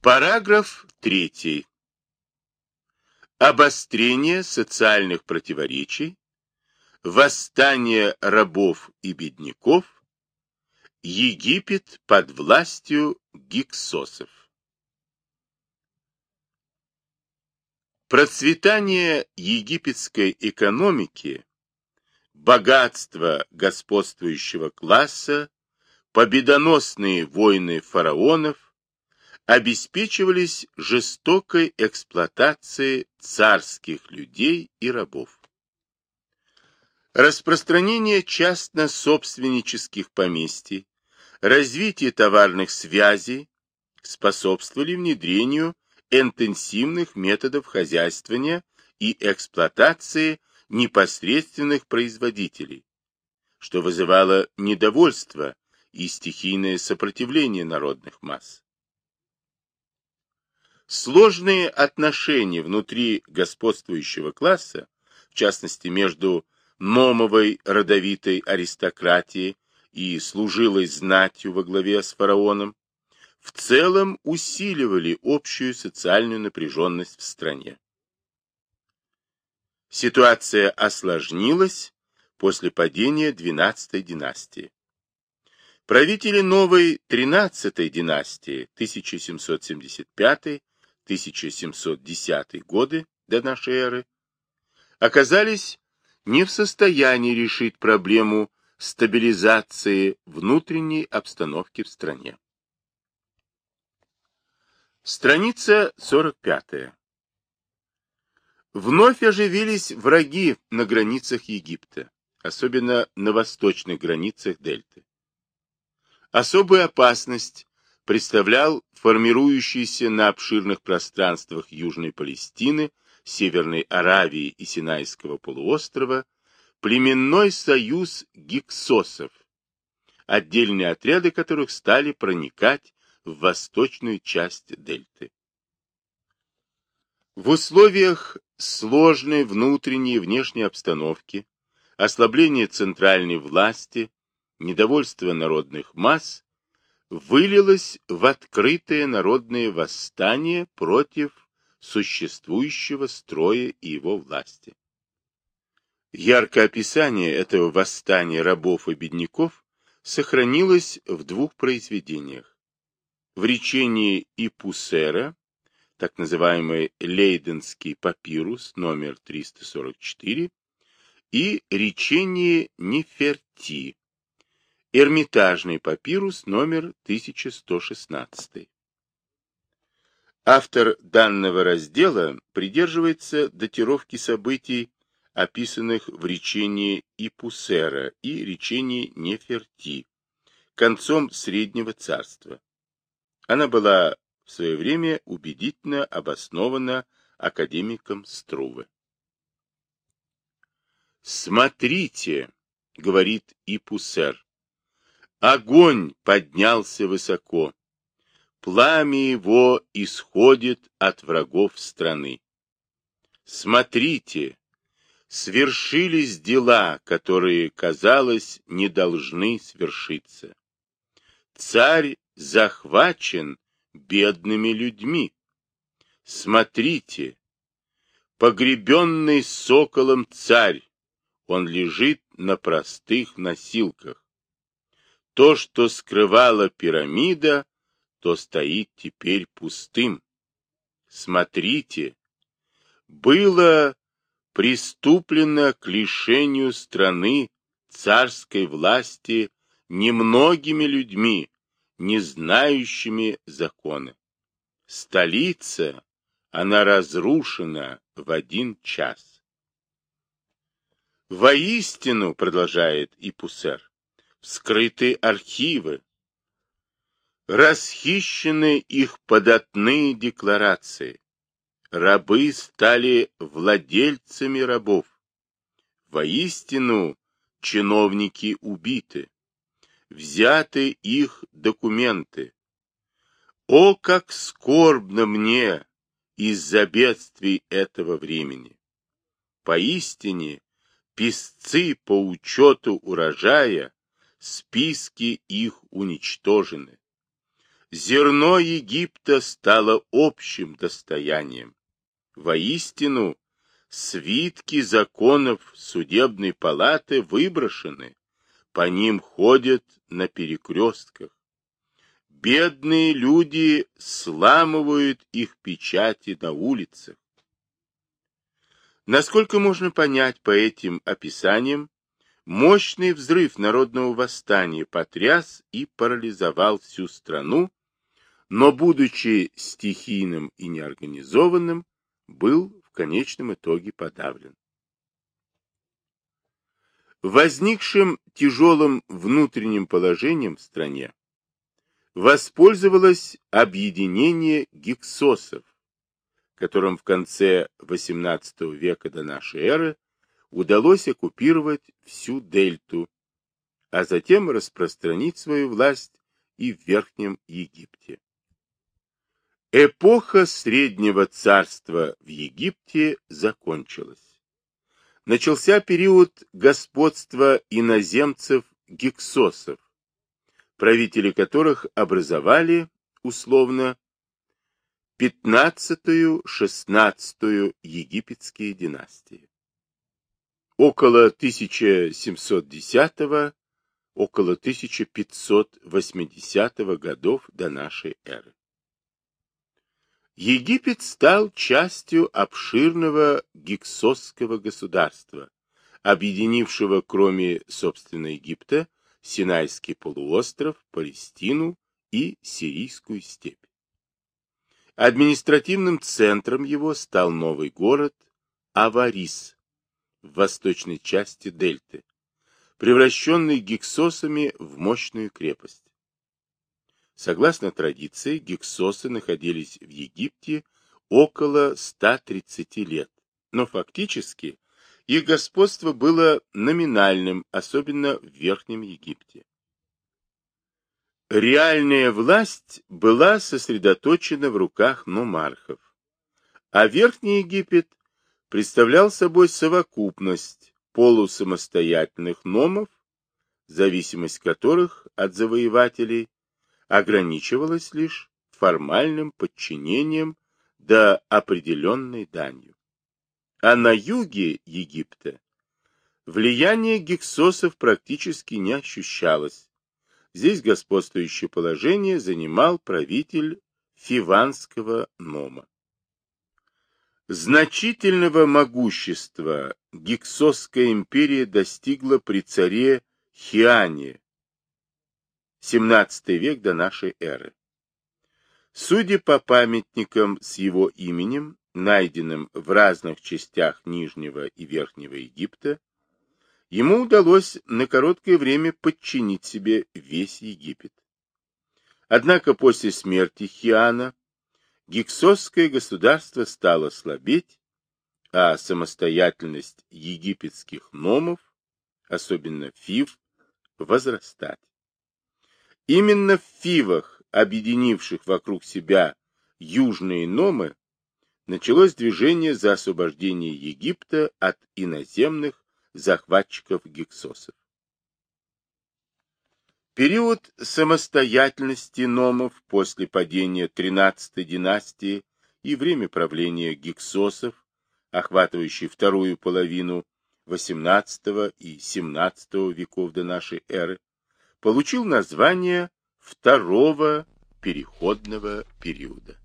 Параграф 3. Обострение социальных противоречий, восстание рабов и бедняков, Египет под властью гиксосов. Процветание египетской экономики, богатство господствующего класса, победоносные войны фараонов, обеспечивались жестокой эксплуатацией царских людей и рабов. Распространение частно-собственнических поместий, развитие товарных связей способствовали внедрению интенсивных методов хозяйствования и эксплуатации непосредственных производителей, что вызывало недовольство и стихийное сопротивление народных масс. Сложные отношения внутри господствующего класса, в частности между номовой родовитой аристократией и служилой знатью во главе с фараоном, в целом усиливали общую социальную напряженность в стране. Ситуация осложнилась после падения 12-й династии. Правители новой 13-й династии 1775 1710 годы до нашей эры, оказались не в состоянии решить проблему стабилизации внутренней обстановки в стране. Страница 45. Вновь оживились враги на границах Египта, особенно на восточных границах Дельты. Особую опасность представлял формирующийся на обширных пространствах Южной Палестины, Северной Аравии и Синайского полуострова племенной союз гиксосов, отдельные отряды которых стали проникать в восточную часть дельты. В условиях сложной внутренней и внешней обстановки, ослабления центральной власти, недовольства народных масс, вылилось в открытое народное восстание против существующего строя и его власти. Яркое описание этого восстания рабов и бедняков сохранилось в двух произведениях. В речении Ипусера, так называемый Лейденский папирус, номер 344, и речении Неферти, Эрмитажный папирус номер 1116. Автор данного раздела придерживается датировки событий, описанных в речении Ипусера и речении Неферти, концом Среднего Царства. Она была в свое время убедительно обоснована академиком Струве. «Смотрите», — говорит Ипусер, Огонь поднялся высоко. Пламя его исходит от врагов страны. Смотрите, свершились дела, которые, казалось, не должны свершиться. Царь захвачен бедными людьми. Смотрите, погребенный соколом царь, он лежит на простых носилках. То, что скрывала пирамида, то стоит теперь пустым. Смотрите, было приступлено к лишению страны царской власти немногими людьми, не знающими закона. Столица, она разрушена в один час. Воистину, продолжает Ипусер, вскрыты архивы, расхищены их податные декларации, рабы стали владельцами рабов. Воистину, чиновники убиты, взяты их документы. О, как скорбно мне из-за бедствий этого времени! Поистине, писцы по учету урожая списки их уничтожены. Зерно Египта стало общим достоянием. Воистину, свитки законов судебной палаты выброшены, по ним ходят на перекрестках. Бедные люди сламывают их печати на улицах. Насколько можно понять по этим описаниям, мощный взрыв народного восстания потряс и парализовал всю страну, но, будучи стихийным и неорганизованным, был в конечном итоге подавлен. Возникшим тяжелым внутренним положением в стране воспользовалось объединение гиксосов, которым в конце XVIII века до нашей эры удалось оккупировать всю дельту, а затем распространить свою власть и в Верхнем Египте. Эпоха Среднего Царства в Египте закончилась. Начался период господства иноземцев-гиксосов, правители которых образовали, условно, 15-16 египетские династии. Около 1710 около 1580 годов до нашей эры. Египет стал частью обширного гиксосского государства, объединившего, кроме, собственно, Египта, Синайский полуостров, Палестину и Сирийскую степь. Административным центром его стал новый город Аварис в восточной части дельты, превращенный гиксосами в мощную крепость. Согласно традиции, гиксосы находились в Египте около 130 лет, но фактически их господство было номинальным, особенно в Верхнем Египте. Реальная власть была сосредоточена в руках номархов, а Верхний Египет представлял собой совокупность полусамостоятельных номов, зависимость которых от завоевателей ограничивалось лишь формальным подчинением до определенной данью. А на юге Египта влияние гиксосов практически не ощущалось. Здесь господствующее положение занимал правитель Фиванского нома. Значительного могущества Гиксосская империя достигла при царе Хиане 17 век до нашей эры. Судя по памятникам с его именем, найденным в разных частях Нижнего и Верхнего Египта, ему удалось на короткое время подчинить себе весь Египет. Однако после смерти Хиана гиксосское государство стало слабеть, а самостоятельность египетских номов, особенно Фив, возрастать. Именно в Фивах, объединивших вокруг себя южные номы, началось движение за освобождение Египта от иноземных захватчиков-гиксосов. Период самостоятельности номов после падения 13-й династии и время правления гиксосов, охватывающий вторую половину XVIII и XVII веков до нашей эры, получил название второго переходного периода.